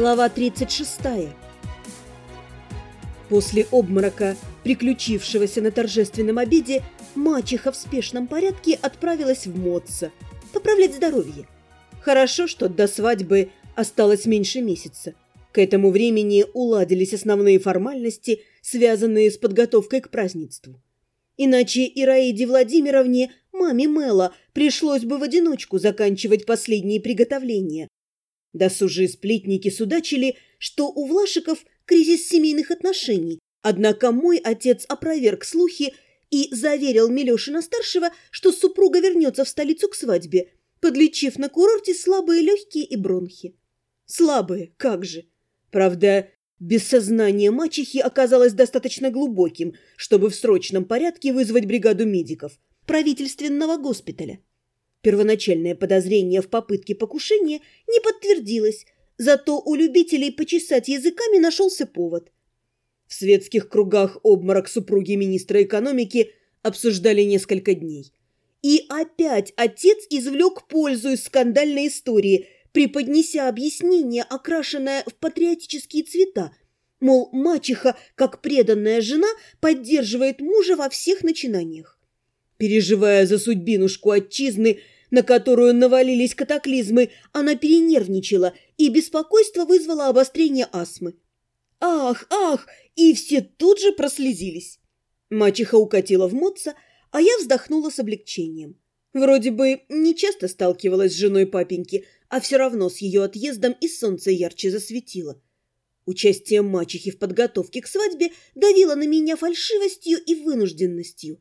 Глава 36. После обморока, приключившегося на торжественном обеде, мачеха в спешном порядке отправилась в Моцца поправлять здоровье. Хорошо, что до свадьбы осталось меньше месяца. К этому времени уладились основные формальности, связанные с подготовкой к празднеству. Иначе Ираиде Владимировне, маме Мэла, пришлось бы в одиночку заканчивать последние приготовления. Досужие сплетники судачили, что у Влашиков кризис семейных отношений, однако мой отец опроверг слухи и заверил Милешина-старшего, что супруга вернется в столицу к свадьбе, подлечив на курорте слабые легкие и бронхи. Слабые, как же. Правда, бессознание мачехи оказалось достаточно глубоким, чтобы в срочном порядке вызвать бригаду медиков правительственного госпиталя. Первоначальное подозрение в попытке покушения не подтвердилось, зато у любителей почесать языками нашелся повод. В светских кругах обморок супруги министра экономики обсуждали несколько дней. И опять отец извлек пользу из скандальной истории – преподнеся объяснение, окрашенное в патриотические цвета, мол, мачеха, как преданная жена, поддерживает мужа во всех начинаниях. Переживая за судьбинушку отчизны, на которую навалились катаклизмы, она перенервничала, и беспокойство вызвало обострение астмы. «Ах, ах!» И все тут же прослезились. Мачеха укатила в Моца, а я вздохнула с облегчением. Вроде бы не часто сталкивалась с женой папеньки, а все равно с ее отъездом и солнце ярче засветило. Участие мачехи в подготовке к свадьбе давило на меня фальшивостью и вынужденностью.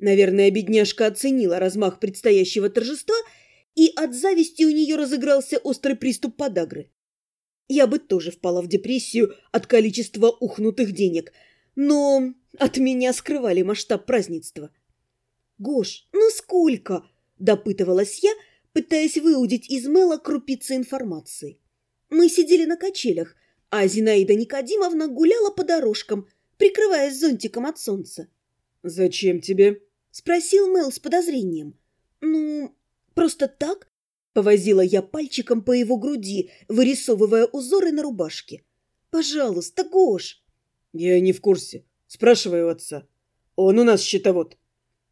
Наверное, бедняжка оценила размах предстоящего торжества, и от зависти у нее разыгрался острый приступ подагры. Я бы тоже впала в депрессию от количества ухнутых денег, но от меня скрывали масштаб празднества. «Гош, ну сколько?» – допытывалась я – пытаясь выудить из Мэла крупицы информации. Мы сидели на качелях, а Зинаида Никодимовна гуляла по дорожкам, прикрываясь зонтиком от солнца. «Зачем тебе?» — спросил Мэл с подозрением. «Ну, просто так?» — повозила я пальчиком по его груди, вырисовывая узоры на рубашке. «Пожалуйста, Гош!» «Я не в курсе. Спрашивай у отца. Он у нас счетовод».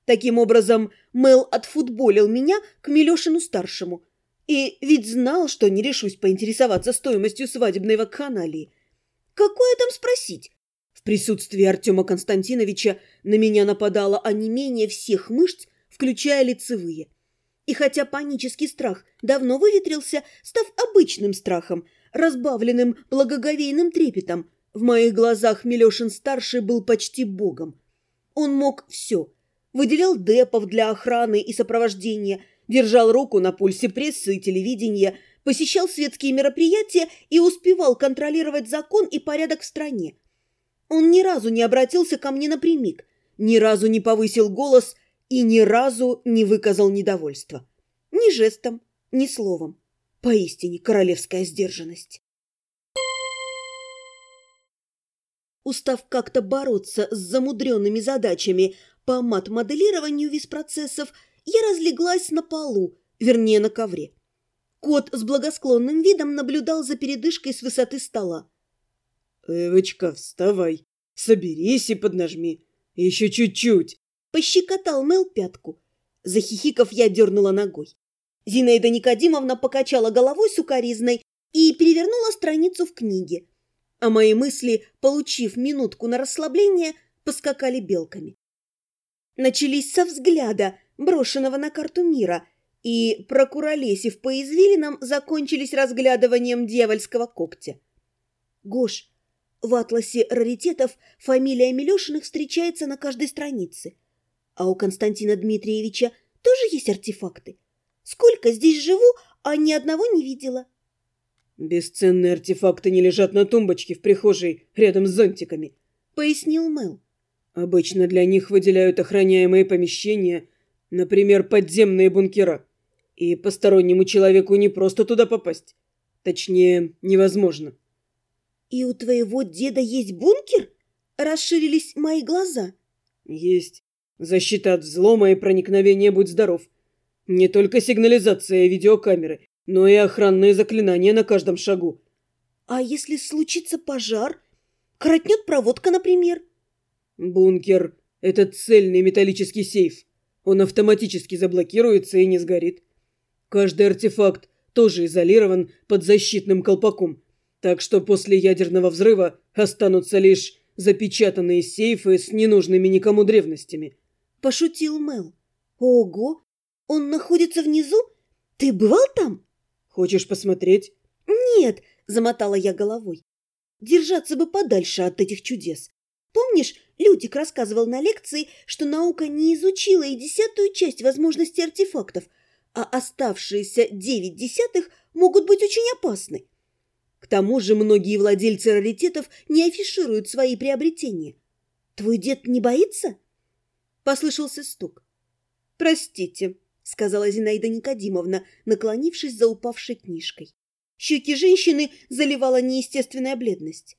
Таким образом, Мел отфутболил меня к Милешину-старшему. И ведь знал, что не решусь поинтересоваться стоимостью свадебной вакханалии. Какое там спросить? Присутствии Артема Константиновича на меня нападало онемение всех мышц, включая лицевые. И хотя панический страх давно выветрился, став обычным страхом, разбавленным благоговейным трепетом, в моих глазах Милешин-старший был почти богом. Он мог все – выделял депов для охраны и сопровождения, держал руку на пульсе прессы и телевидения, посещал светские мероприятия и успевал контролировать закон и порядок в стране. Он ни разу не обратился ко мне напрямик, ни разу не повысил голос и ни разу не выказал недовольства. Ни жестом, ни словом. Поистине королевская сдержанность. Устав как-то бороться с замудренными задачами, по мат-моделированию виз-процессов я разлеглась на полу, вернее, на ковре. Кот с благосклонным видом наблюдал за передышкой с высоты стола. «Эвочка, вставай, соберись и поднажми. Еще чуть-чуть!» Пощекотал Мел пятку. Захихиков я дернула ногой. Зинаида Никодимовна покачала головой сукоризной и перевернула страницу в книге. А мои мысли, получив минутку на расслабление, поскакали белками начались со взгляда, брошенного на карту мира, и, прокуролесив по извилинам, закончились разглядыванием дьявольского когтя. Гош, в атласе раритетов фамилия Милешиных встречается на каждой странице. А у Константина Дмитриевича тоже есть артефакты. Сколько здесь живу, а ни одного не видела. Бесценные артефакты не лежат на тумбочке в прихожей рядом с зонтиками, пояснил Мэл. Обычно для них выделяют охраняемые помещения, например, подземные бункера. И постороннему человеку не просто туда попасть. Точнее, невозможно. «И у твоего деда есть бункер?» Расширились мои глаза. «Есть. Защита от взлома и проникновения, будь здоров. Не только сигнализация и видеокамеры, но и охранные заклинания на каждом шагу». А если случится пожар? Коротнет проводка, например? Бункер – это цельный металлический сейф. Он автоматически заблокируется и не сгорит. Каждый артефакт тоже изолирован под защитным колпаком, так что после ядерного взрыва останутся лишь запечатанные сейфы с ненужными никому древностями. Пошутил Мел. Ого! Он находится внизу? Ты бывал там? Хочешь посмотреть? Нет, замотала я головой. Держаться бы подальше от этих чудес. Помнишь, Лютик рассказывал на лекции, что наука не изучила и десятую часть возможностей артефактов, а оставшиеся девять десятых могут быть очень опасны. К тому же многие владельцы раритетов не афишируют свои приобретения. Твой дед не боится? Послышался стук. «Простите», — сказала Зинаида Никодимовна, наклонившись за упавшей книжкой. Щеки женщины заливала неестественная бледность.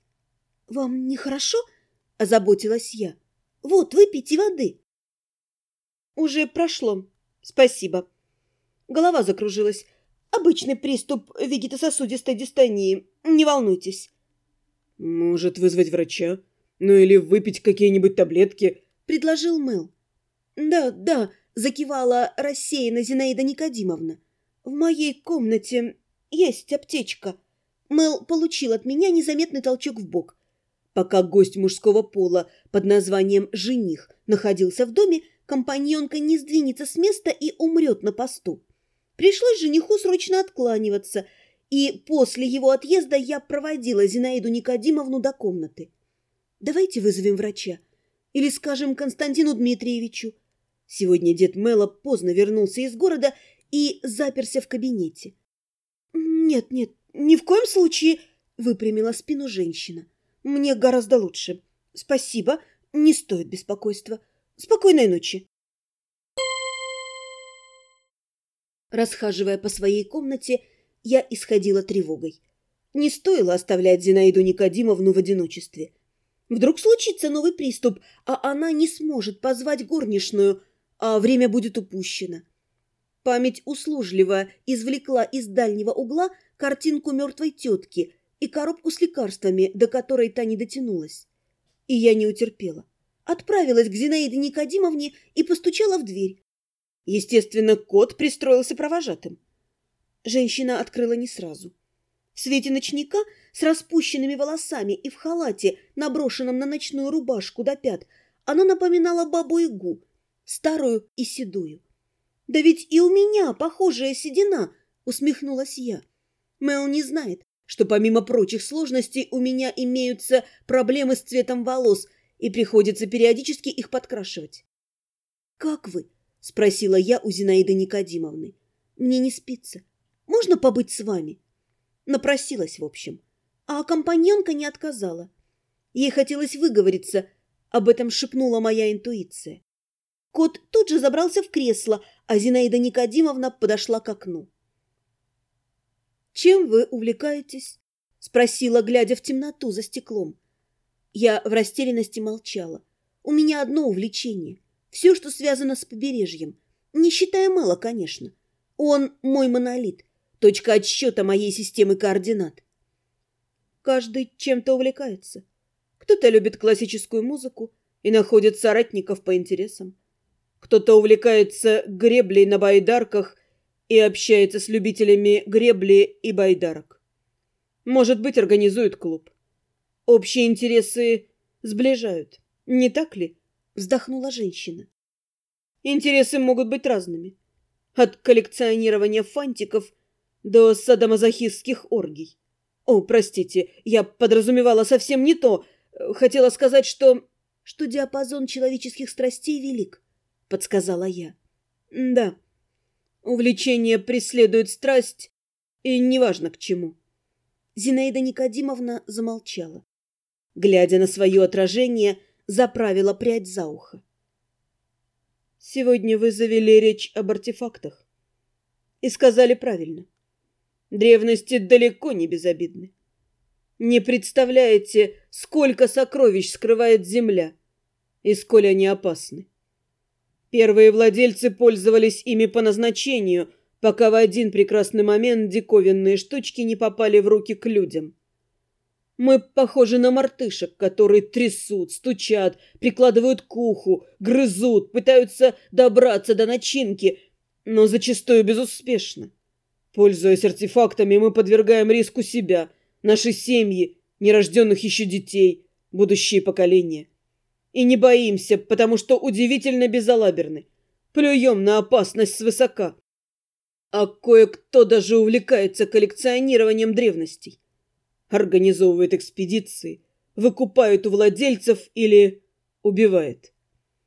«Вам нехорошо?» – озаботилась я. «Вот, выпейте воды». «Уже прошло. Спасибо». Голова закружилась. «Обычный приступ вегетососудистой дистонии. Не волнуйтесь». «Может, вызвать врача? Ну или выпить какие-нибудь таблетки?» – предложил Мэл. «Да, да», – закивала рассеянно Зинаида Никодимовна. «В моей комнате есть аптечка». Мэл получил от меня незаметный толчок в бок. Пока гость мужского пола под названием «жених» находился в доме, компаньонка не сдвинется с места и умрет на посту. Пришлось жениху срочно откланиваться, и после его отъезда я проводила Зинаиду Никодимовну до комнаты. «Давайте вызовем врача. Или скажем Константину Дмитриевичу». Сегодня дед Мэла поздно вернулся из города и заперся в кабинете. «Нет, нет, ни в коем случае!» — выпрямила спину женщина. «Мне гораздо лучше. Спасибо, не стоит беспокойства. Спокойной ночи!» Расхаживая по своей комнате, я исходила тревогой. Не стоило оставлять Зинаиду Никодимовну в одиночестве. Вдруг случится новый приступ, а она не сможет позвать горничную, а время будет упущено. Память услужливо извлекла из дальнего угла картинку мертвой тетки и коробку с лекарствами, до которой та не дотянулась. И я не утерпела. Отправилась к Зинаиде Никодимовне и постучала в дверь. Естественно, кот пристроился провожатым. Женщина открыла не сразу. В свете ночника с распущенными волосами и в халате, наброшенном на ночную рубашку до пят, она напоминала бабу-ягу, старую и седую. «Да ведь и у меня похожая седина!» — усмехнулась я. Мэл не знает, что помимо прочих сложностей у меня имеются проблемы с цветом волос, и приходится периодически их подкрашивать. «Как вы?» — спросила я у Зинаиды Никодимовны. «Мне не спится. Можно побыть с вами?» Напросилась, в общем. А компаньонка не отказала. Ей хотелось выговориться, об этом шепнула моя интуиция. Кот тут же забрался в кресло, а Зинаида Никодимовна подошла к окну. «Чем вы увлекаетесь?» – спросила, глядя в темноту за стеклом. Я в растерянности молчала. У меня одно увлечение. Все, что связано с побережьем. Не считая Мэла, конечно. Он мой монолит, точка отсчета моей системы координат. Каждый чем-то увлекается. Кто-то любит классическую музыку и находит соратников по интересам. Кто-то увлекается греблей на байдарках и общается с любителями гребли и байдарок. Может быть, организует клуб. Общие интересы сближают, не так ли? Вздохнула женщина. Интересы могут быть разными. От коллекционирования фантиков до садомазохистских оргий. О, простите, я подразумевала совсем не то. Хотела сказать, что... Что диапазон человеческих страстей велик подсказала я. Да, увлечение преследует страсть, и неважно к чему. Зинаида Никодимовна замолчала. Глядя на свое отражение, заправила прядь за ухо. Сегодня вы завели речь об артефактах. И сказали правильно. Древности далеко не безобидны. Не представляете, сколько сокровищ скрывает земля и сколь они опасны. Первые владельцы пользовались ими по назначению, пока в один прекрасный момент диковинные штучки не попали в руки к людям. Мы похожи на мартышек, которые трясут, стучат, прикладывают к уху, грызут, пытаются добраться до начинки, но зачастую безуспешно. Пользуясь артефактами, мы подвергаем риску себя, наши семьи, нерожденных еще детей, будущие поколения. И не боимся, потому что удивительно безалаберны. Плюем на опасность свысока. А кое-кто даже увлекается коллекционированием древностей. Организовывает экспедиции, выкупает у владельцев или убивает.